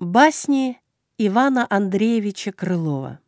Басни Ивана Андреевича Крылова.